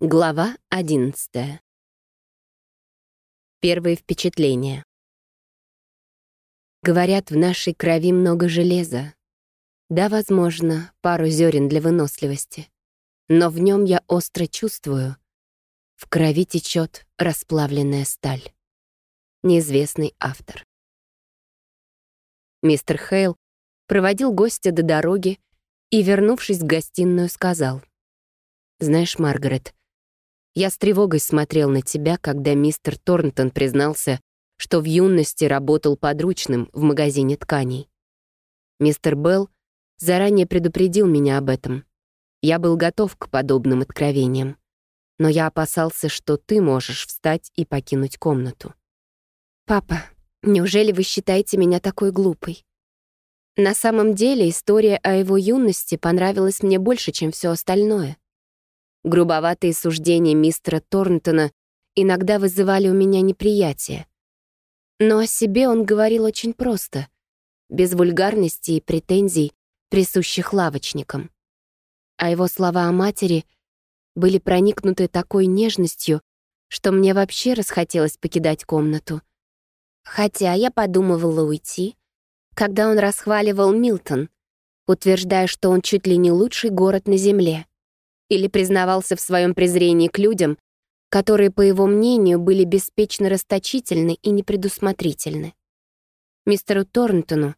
Глава 11. Первые впечатления. Говорят, в нашей крови много железа. Да, возможно, пару зерен для выносливости. Но в нем я остро чувствую. В крови течет расплавленная сталь. Неизвестный автор. Мистер Хейл проводил гостя до дороги и, вернувшись в гостиную, сказал. «Знаешь, Маргарет, я с тревогой смотрел на тебя, когда мистер Торнтон признался, что в юности работал подручным в магазине тканей. Мистер Белл заранее предупредил меня об этом. Я был готов к подобным откровениям. Но я опасался, что ты можешь встать и покинуть комнату. «Папа, неужели вы считаете меня такой глупой?» На самом деле история о его юности понравилась мне больше, чем все остальное. Грубоватые суждения мистера Торнтона иногда вызывали у меня неприятие. Но о себе он говорил очень просто, без вульгарности и претензий, присущих лавочникам. А его слова о матери были проникнуты такой нежностью, что мне вообще расхотелось покидать комнату. Хотя я подумывала уйти, когда он расхваливал Милтон, утверждая, что он чуть ли не лучший город на Земле или признавался в своем презрении к людям, которые, по его мнению, были беспечно расточительны и непредусмотрительны. Мистеру Торнтону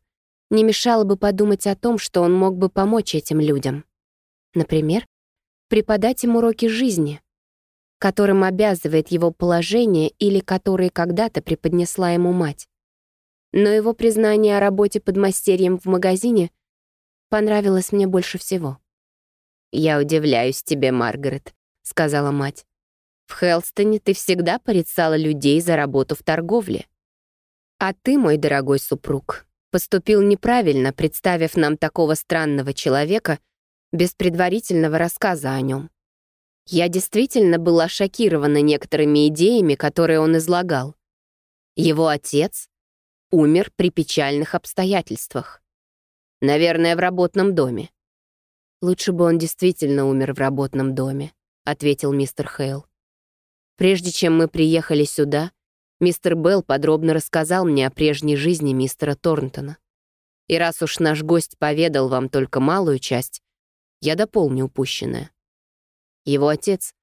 не мешало бы подумать о том, что он мог бы помочь этим людям. Например, преподать им уроки жизни, которым обязывает его положение или которые когда-то преподнесла ему мать. Но его признание о работе под мастерьем в магазине понравилось мне больше всего. «Я удивляюсь тебе, Маргарет», — сказала мать. «В Хелстоне ты всегда порицала людей за работу в торговле. А ты, мой дорогой супруг, поступил неправильно, представив нам такого странного человека без предварительного рассказа о нем. Я действительно была шокирована некоторыми идеями, которые он излагал. Его отец умер при печальных обстоятельствах. Наверное, в работном доме. «Лучше бы он действительно умер в работном доме», — ответил мистер Хейл. «Прежде чем мы приехали сюда, мистер Белл подробно рассказал мне о прежней жизни мистера Торнтона. И раз уж наш гость поведал вам только малую часть, я дополню упущенное. Его отец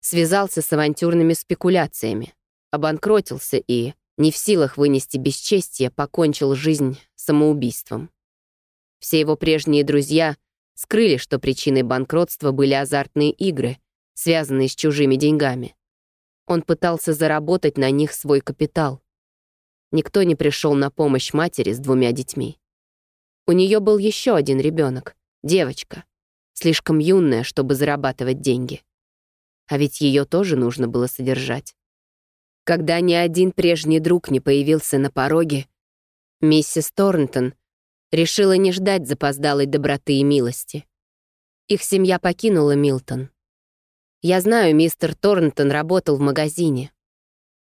связался с авантюрными спекуляциями, обанкротился и, не в силах вынести бесчестие, покончил жизнь самоубийством. Все его прежние друзья скрыли, что причиной банкротства были азартные игры, связанные с чужими деньгами. Он пытался заработать на них свой капитал. Никто не пришел на помощь матери с двумя детьми. У нее был еще один ребенок, девочка, слишком юная, чтобы зарабатывать деньги. А ведь ее тоже нужно было содержать. Когда ни один прежний друг не появился на пороге, миссис Торнтон — решила не ждать запоздалой доброты и милости. Их семья покинула Милтон. Я знаю, мистер Торнтон работал в магазине.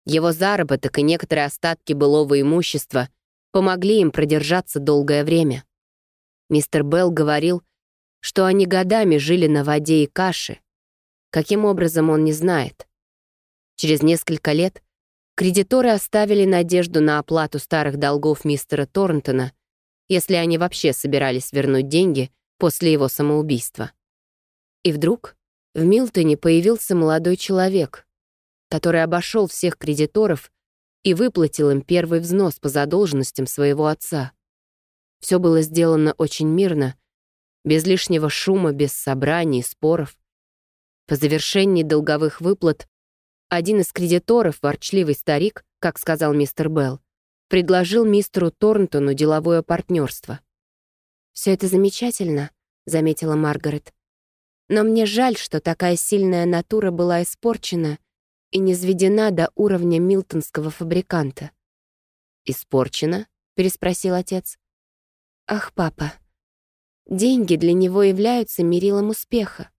Его заработок и некоторые остатки былого имущества помогли им продержаться долгое время. Мистер Белл говорил, что они годами жили на воде и каше. Каким образом, он не знает. Через несколько лет кредиторы оставили надежду на оплату старых долгов мистера Торнтона если они вообще собирались вернуть деньги после его самоубийства. И вдруг в Милтоне появился молодой человек, который обошел всех кредиторов и выплатил им первый взнос по задолженностям своего отца. Все было сделано очень мирно, без лишнего шума, без собраний, споров. По завершении долговых выплат один из кредиторов, ворчливый старик, как сказал мистер Белл, предложил мистеру Торнтону деловое партнерство. «Все это замечательно», — заметила Маргарет. «Но мне жаль, что такая сильная натура была испорчена и не сведена до уровня милтонского фабриканта». «Испорчена?» — переспросил отец. «Ах, папа, деньги для него являются мерилом успеха.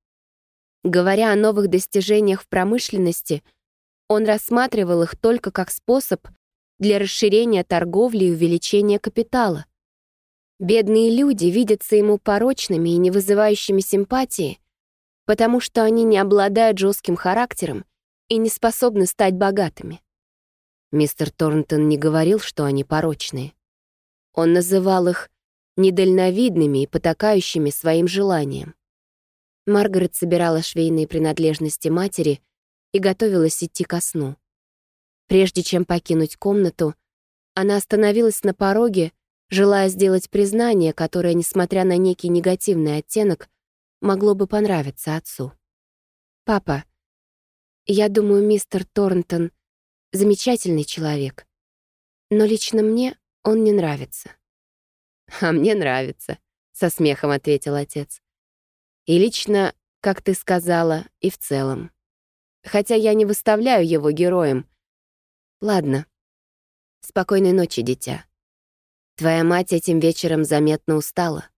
Говоря о новых достижениях в промышленности, он рассматривал их только как способ для расширения торговли и увеличения капитала. Бедные люди видятся ему порочными и не вызывающими симпатии, потому что они не обладают жестким характером и не способны стать богатыми. Мистер Торнтон не говорил, что они порочные. Он называл их недальновидными и потакающими своим желанием. Маргарет собирала швейные принадлежности матери и готовилась идти ко сну. Прежде чем покинуть комнату, она остановилась на пороге, желая сделать признание, которое, несмотря на некий негативный оттенок, могло бы понравиться отцу. «Папа, я думаю, мистер Торнтон — замечательный человек, но лично мне он не нравится». «А мне нравится», — со смехом ответил отец. «И лично, как ты сказала, и в целом. Хотя я не выставляю его героем. Ладно. Спокойной ночи, дитя. Твоя мать этим вечером заметно устала.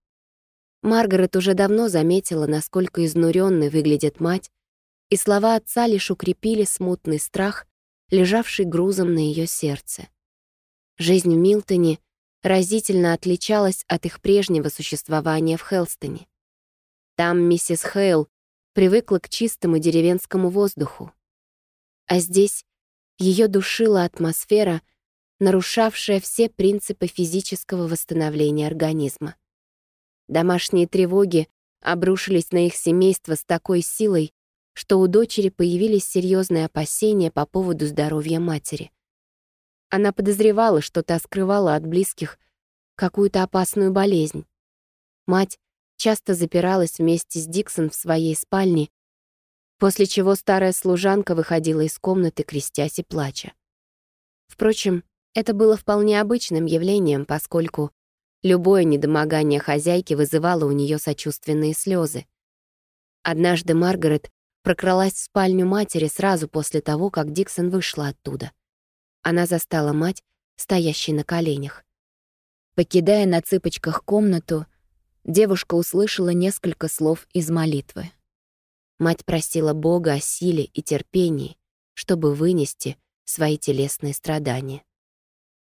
Маргарет уже давно заметила, насколько изнуренной выглядит мать, и слова отца лишь укрепили смутный страх, лежавший грузом на ее сердце. Жизнь в Милтоне разительно отличалась от их прежнего существования в Хелстоне. Там миссис Хейл привыкла к чистому деревенскому воздуху. А здесь ее душила атмосфера, нарушавшая все принципы физического восстановления организма. Домашние тревоги обрушились на их семейство с такой силой, что у дочери появились серьезные опасения по поводу здоровья матери. Она подозревала, что та скрывала от близких какую-то опасную болезнь. Мать часто запиралась вместе с Диксон в своей спальне, после чего старая служанка выходила из комнаты, крестясь и плача. Впрочем, это было вполне обычным явлением, поскольку Любое недомогание хозяйки вызывало у нее сочувственные слезы. Однажды Маргарет прокралась в спальню матери сразу после того, как Диксон вышла оттуда. Она застала мать, стоящей на коленях. Покидая на цыпочках комнату, девушка услышала несколько слов из молитвы. Мать просила Бога о силе и терпении, чтобы вынести свои телесные страдания.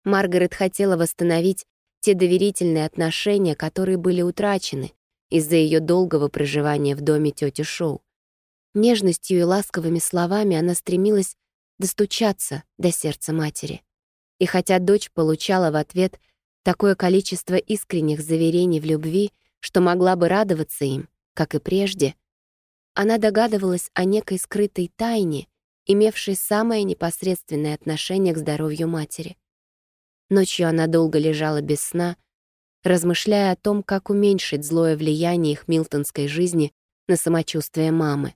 Маргарет хотела восстановить те доверительные отношения, которые были утрачены из-за ее долгого проживания в доме тети Шоу. Нежностью и ласковыми словами она стремилась достучаться до сердца матери. И хотя дочь получала в ответ такое количество искренних заверений в любви, что могла бы радоваться им, как и прежде, она догадывалась о некой скрытой тайне, имевшей самое непосредственное отношение к здоровью матери. Ночью она долго лежала без сна, размышляя о том, как уменьшить злое влияние их милтонской жизни на самочувствие мамы.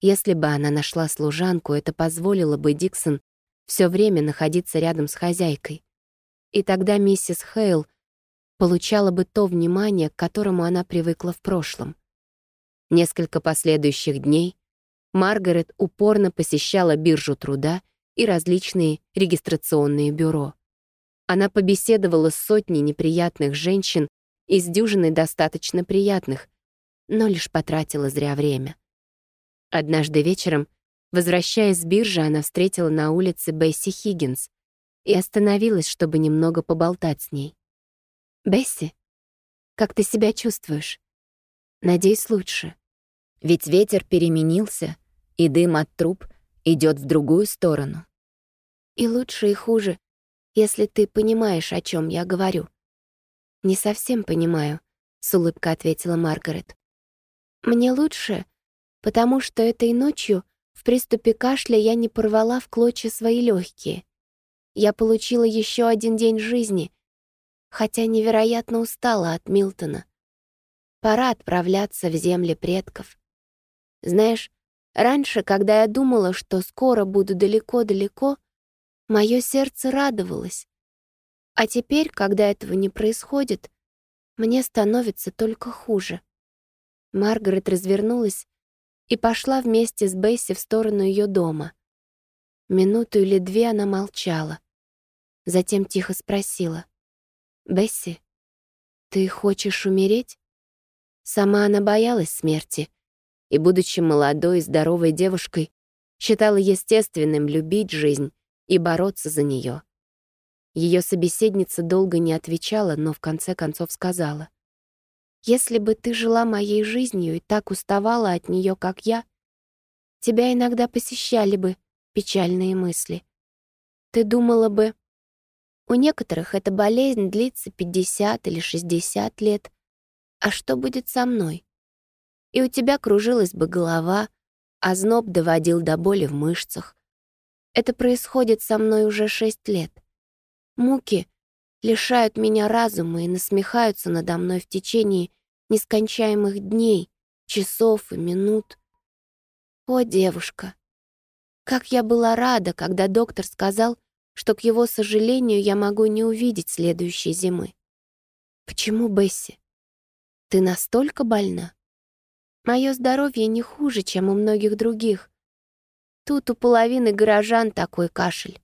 Если бы она нашла служанку, это позволило бы Диксон все время находиться рядом с хозяйкой. И тогда миссис Хейл получала бы то внимание, к которому она привыкла в прошлом. Несколько последующих дней Маргарет упорно посещала биржу труда и различные регистрационные бюро. Она побеседовала с сотней неприятных женщин и с дюжиной достаточно приятных, но лишь потратила зря время. Однажды вечером, возвращаясь с биржи, она встретила на улице Бесси Хиггинс и остановилась, чтобы немного поболтать с ней. «Бесси, как ты себя чувствуешь? Надеюсь, лучше. Ведь ветер переменился, и дым от труб идет в другую сторону. И лучше, и хуже если ты понимаешь, о чем я говорю». «Не совсем понимаю», — с улыбкой ответила Маргарет. «Мне лучше, потому что этой ночью в приступе кашля я не порвала в клочья свои легкие. Я получила еще один день жизни, хотя невероятно устала от Милтона. Пора отправляться в земли предков. Знаешь, раньше, когда я думала, что скоро буду далеко-далеко, Мое сердце радовалось. А теперь, когда этого не происходит, мне становится только хуже. Маргарет развернулась и пошла вместе с Бесси в сторону ее дома. Минуту или две она молчала. Затем тихо спросила. «Бесси, ты хочешь умереть?» Сама она боялась смерти, и, будучи молодой и здоровой девушкой, считала естественным любить жизнь и бороться за нее. Ее собеседница долго не отвечала, но в конце концов сказала. Если бы ты жила моей жизнью и так уставала от нее, как я, тебя иногда посещали бы печальные мысли. Ты думала бы, у некоторых эта болезнь длится 50 или 60 лет, а что будет со мной? И у тебя кружилась бы голова, а зноб доводил до боли в мышцах. Это происходит со мной уже шесть лет. Муки лишают меня разума и насмехаются надо мной в течение нескончаемых дней, часов и минут. О, девушка! Как я была рада, когда доктор сказал, что, к его сожалению, я могу не увидеть следующей зимы. Почему, Бесси? Ты настолько больна? Мое здоровье не хуже, чем у многих других. Тут у половины горожан такой кашель.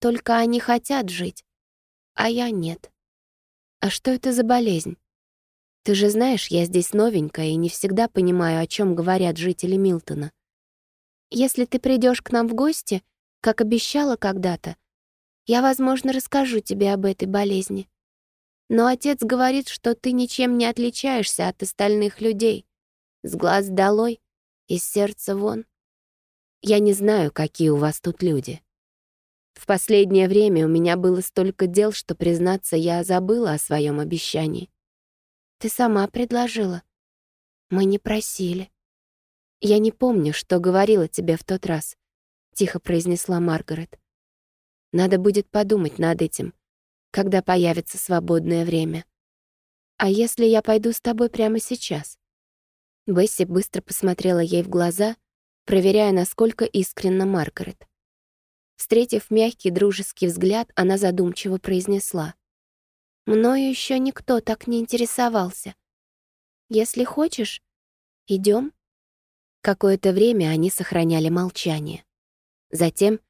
Только они хотят жить, а я нет. А что это за болезнь? Ты же знаешь, я здесь новенькая и не всегда понимаю, о чем говорят жители Милтона. Если ты придешь к нам в гости, как обещала когда-то, я, возможно, расскажу тебе об этой болезни. Но отец говорит, что ты ничем не отличаешься от остальных людей. С глаз долой, из сердца вон. Я не знаю, какие у вас тут люди. В последнее время у меня было столько дел, что, признаться, я забыла о своем обещании. Ты сама предложила. Мы не просили. Я не помню, что говорила тебе в тот раз, тихо произнесла Маргарет. Надо будет подумать над этим, когда появится свободное время. А если я пойду с тобой прямо сейчас? Бесси быстро посмотрела ей в глаза, проверяя, насколько искренна Маргарет. Встретив мягкий дружеский взгляд, она задумчиво произнесла. Мною еще никто так не интересовался. Если хочешь, идем. Какое-то время они сохраняли молчание. Затем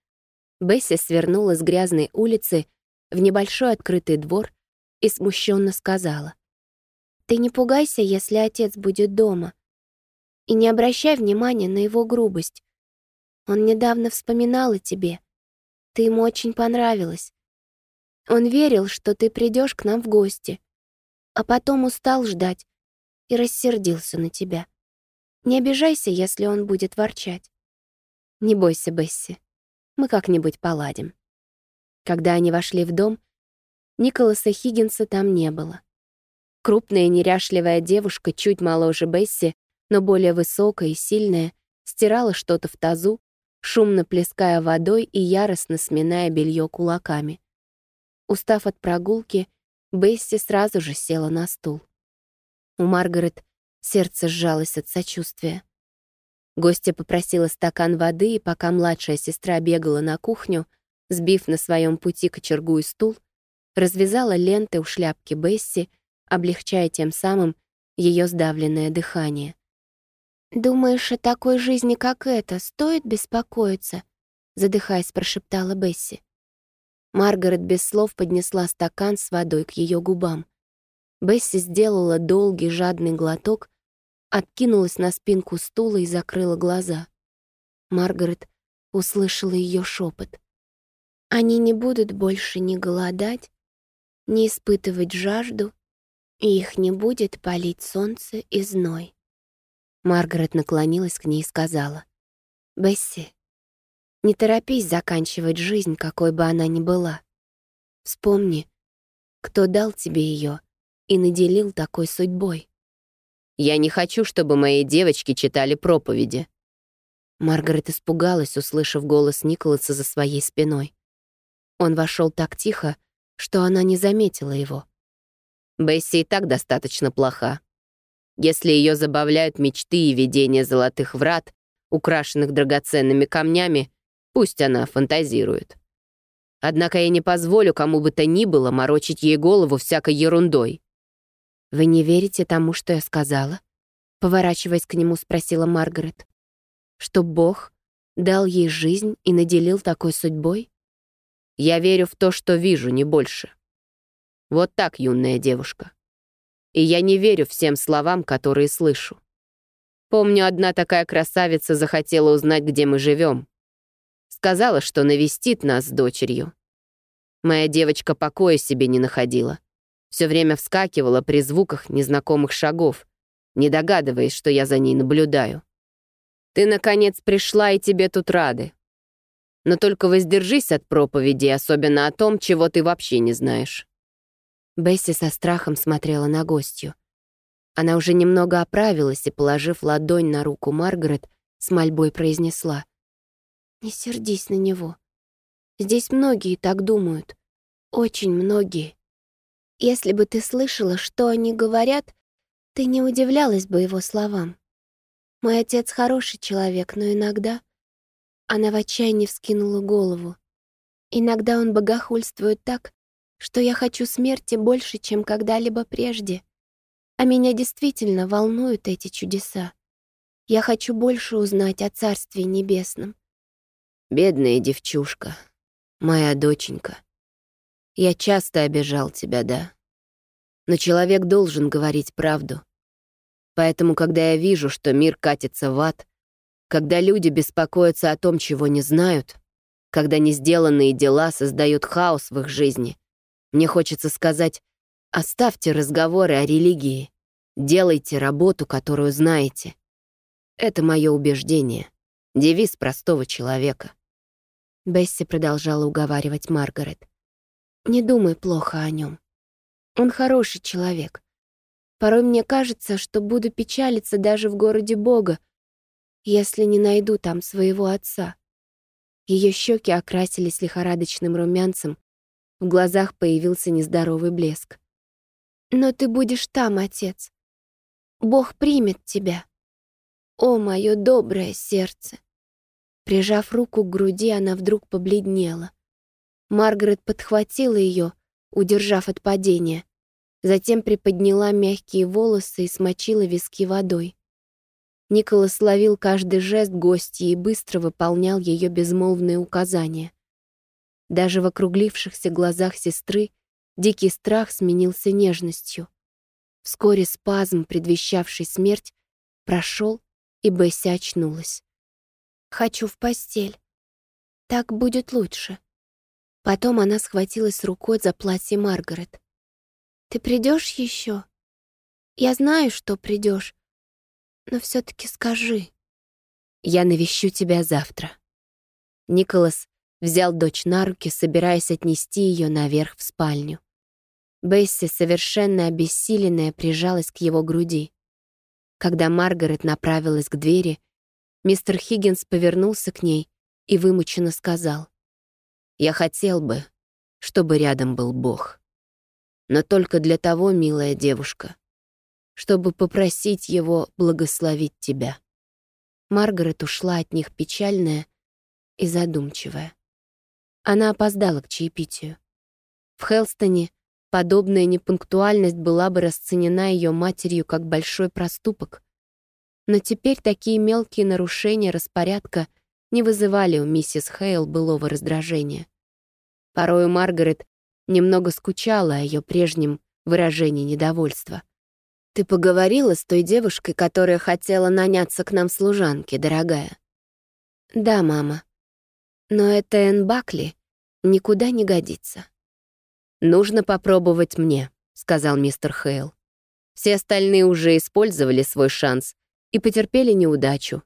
Бесси свернула с грязной улицы в небольшой открытый двор и смущенно сказала. «Ты не пугайся, если отец будет дома. И не обращай внимания на его грубость. Он недавно вспоминал о тебе. Ты ему очень понравилась. Он верил, что ты придешь к нам в гости, а потом устал ждать и рассердился на тебя. Не обижайся, если он будет ворчать. Не бойся, Бесси, мы как-нибудь поладим. Когда они вошли в дом, Николаса Хиггинса там не было. Крупная неряшливая девушка, чуть моложе Бесси, но более высокая и сильная, стирала что-то в тазу, шумно плеская водой и яростно сминая белье кулаками. Устав от прогулки, Бесси сразу же села на стул. У Маргарет сердце сжалось от сочувствия. Гостья попросила стакан воды, и пока младшая сестра бегала на кухню, сбив на своем пути кочергу и стул, развязала ленты у шляпки Бесси, облегчая тем самым ее сдавленное дыхание. «Думаешь, о такой жизни, как эта, стоит беспокоиться?» задыхаясь, прошептала Бесси. Маргарет без слов поднесла стакан с водой к ее губам. Бесси сделала долгий жадный глоток, откинулась на спинку стула и закрыла глаза. Маргарет услышала ее шепот. Они не будут больше ни голодать, ни испытывать жажду, и их не будет палить солнце и зной. Маргарет наклонилась к ней и сказала, «Бесси, не торопись заканчивать жизнь, какой бы она ни была. Вспомни, кто дал тебе ее и наделил такой судьбой. Я не хочу, чтобы мои девочки читали проповеди. Маргарет испугалась, услышав голос Николаса за своей спиной. Он вошел так тихо, что она не заметила его. Бесси и так достаточно плоха. Если ее забавляют мечты и видения золотых врат, украшенных драгоценными камнями, Пусть она фантазирует. Однако я не позволю кому бы то ни было морочить ей голову всякой ерундой. «Вы не верите тому, что я сказала?» Поворачиваясь к нему, спросила Маргарет. «Что Бог дал ей жизнь и наделил такой судьбой?» «Я верю в то, что вижу, не больше. Вот так, юная девушка. И я не верю всем словам, которые слышу. Помню, одна такая красавица захотела узнать, где мы живем. Сказала, что навестит нас с дочерью. Моя девочка покоя себе не находила. Все время вскакивала при звуках незнакомых шагов, не догадываясь, что я за ней наблюдаю. Ты, наконец, пришла, и тебе тут рады. Но только воздержись от проповеди, особенно о том, чего ты вообще не знаешь». Бесси со страхом смотрела на гостью. Она уже немного оправилась и, положив ладонь на руку Маргарет, с мольбой произнесла. «Не сердись на него. Здесь многие так думают. Очень многие. Если бы ты слышала, что они говорят, ты не удивлялась бы его словам. Мой отец хороший человек, но иногда...» Она в отчаянии вскинула голову. «Иногда он богохульствует так, что я хочу смерти больше, чем когда-либо прежде. А меня действительно волнуют эти чудеса. Я хочу больше узнать о Царстве Небесном. Бедная девчушка, моя доченька. Я часто обижал тебя, да. Но человек должен говорить правду. Поэтому, когда я вижу, что мир катится в ад, когда люди беспокоятся о том, чего не знают, когда несделанные дела создают хаос в их жизни, мне хочется сказать Оставьте разговоры о религии. Делайте работу, которую знаете. Это мое убеждение. Девиз простого человека. Бесси продолжала уговаривать Маргарет. «Не думай плохо о нем. Он хороший человек. Порой мне кажется, что буду печалиться даже в городе Бога, если не найду там своего отца». Ее щеки окрасились лихорадочным румянцем, в глазах появился нездоровый блеск. Но ты будешь там, отец. Бог примет тебя. О, мое доброе сердце!» Прижав руку к груди, она вдруг побледнела. Маргарет подхватила ее, удержав от падения. Затем приподняла мягкие волосы и смочила виски водой. Николас ловил каждый жест гостья и быстро выполнял ее безмолвные указания. Даже в округлившихся глазах сестры Дикий страх сменился нежностью. Вскоре спазм, предвещавший смерть, прошел, и Бесси очнулась. «Хочу в постель. Так будет лучше». Потом она схватилась рукой за платье Маргарет. «Ты придешь еще? Я знаю, что придешь, но все таки скажи». «Я навещу тебя завтра». Николас взял дочь на руки, собираясь отнести ее наверх в спальню. Бесси, совершенно обессиленная, прижалась к его груди. Когда Маргарет направилась к двери, мистер Хиггинс повернулся к ней и вымученно сказал, «Я хотел бы, чтобы рядом был Бог. Но только для того, милая девушка, чтобы попросить его благословить тебя». Маргарет ушла от них печальная и задумчивая. Она опоздала к чаепитию. В Хелстоне Подобная непунктуальность была бы расценена ее матерью как большой проступок. Но теперь такие мелкие нарушения распорядка не вызывали у миссис Хейл былого раздражения. Порою Маргарет немного скучала о ее прежнем выражении недовольства. «Ты поговорила с той девушкой, которая хотела наняться к нам служанке, дорогая?» «Да, мама. Но это Энн Бакли никуда не годится». «Нужно попробовать мне», — сказал мистер Хейл. Все остальные уже использовали свой шанс и потерпели неудачу.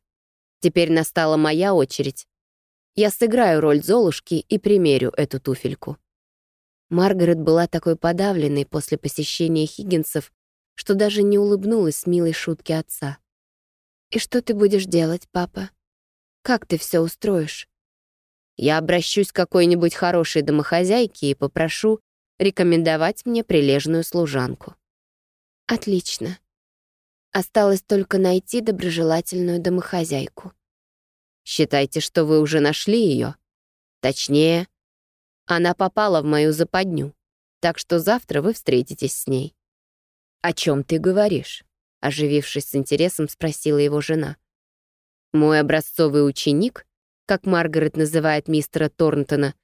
Теперь настала моя очередь. Я сыграю роль Золушки и примерю эту туфельку. Маргарет была такой подавленной после посещения Хиггинсов, что даже не улыбнулась с милой шутки отца. «И что ты будешь делать, папа? Как ты все устроишь?» «Я обращусь к какой-нибудь хорошей домохозяйке и попрошу рекомендовать мне прилежную служанку. Отлично. Осталось только найти доброжелательную домохозяйку. Считайте, что вы уже нашли ее. Точнее, она попала в мою западню, так что завтра вы встретитесь с ней. «О чем ты говоришь?» — оживившись с интересом, спросила его жена. «Мой образцовый ученик, как Маргарет называет мистера Торнтона,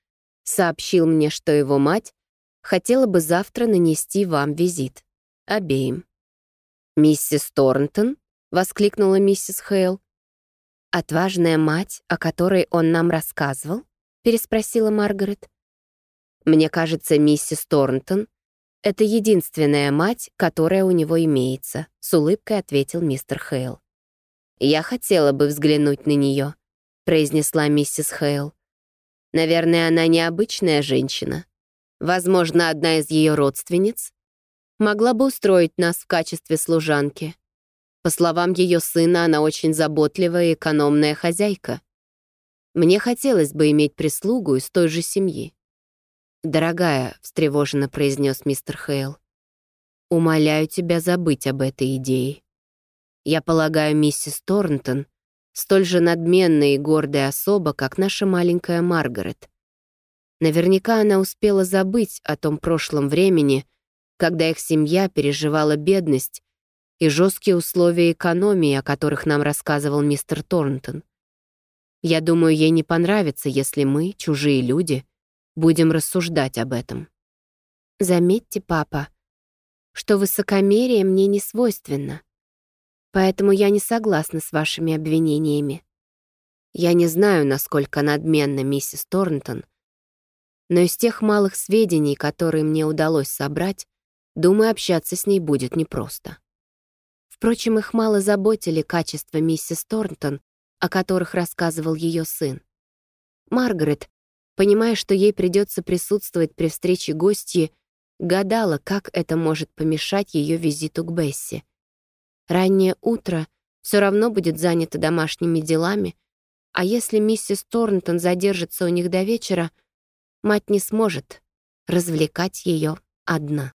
сообщил мне, что его мать хотела бы завтра нанести вам визит. Обеим». «Миссис Торнтон?» — воскликнула миссис Хейл. «Отважная мать, о которой он нам рассказывал?» — переспросила Маргарет. «Мне кажется, миссис Торнтон «Это единственная мать, которая у него имеется», — с улыбкой ответил мистер Хейл. «Я хотела бы взглянуть на нее», — произнесла миссис Хейл. «Наверное, она необычная женщина. Возможно, одна из ее родственниц могла бы устроить нас в качестве служанки. По словам ее сына, она очень заботливая и экономная хозяйка. Мне хотелось бы иметь прислугу из той же семьи. «Дорогая», — встревоженно произнес мистер Хейл, «умоляю тебя забыть об этой идее. Я полагаю, миссис Торнтон столь же надменная и гордая особа, как наша маленькая Маргарет. Наверняка она успела забыть о том прошлом времени, когда их семья переживала бедность и жесткие условия экономии, о которых нам рассказывал мистер Торнтон. Я думаю, ей не понравится, если мы, чужие люди, будем рассуждать об этом. Заметьте, папа, что высокомерие мне не свойственно, поэтому я не согласна с вашими обвинениями. Я не знаю, насколько надменна миссис Торнтон, но из тех малых сведений, которые мне удалось собрать, думаю, общаться с ней будет непросто. Впрочем, их мало заботили качества миссис Торнтон, о которых рассказывал ее сын. Маргарет понимая, что ей придется присутствовать при встрече гостьи, гадала, как это может помешать ее визиту к Бесси. Раннее утро все равно будет занято домашними делами, а если миссис Торнтон задержится у них до вечера, мать не сможет развлекать ее одна.